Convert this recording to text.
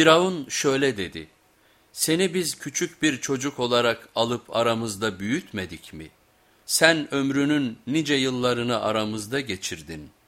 Firavun şöyle dedi, seni biz küçük bir çocuk olarak alıp aramızda büyütmedik mi? Sen ömrünün nice yıllarını aramızda geçirdin.''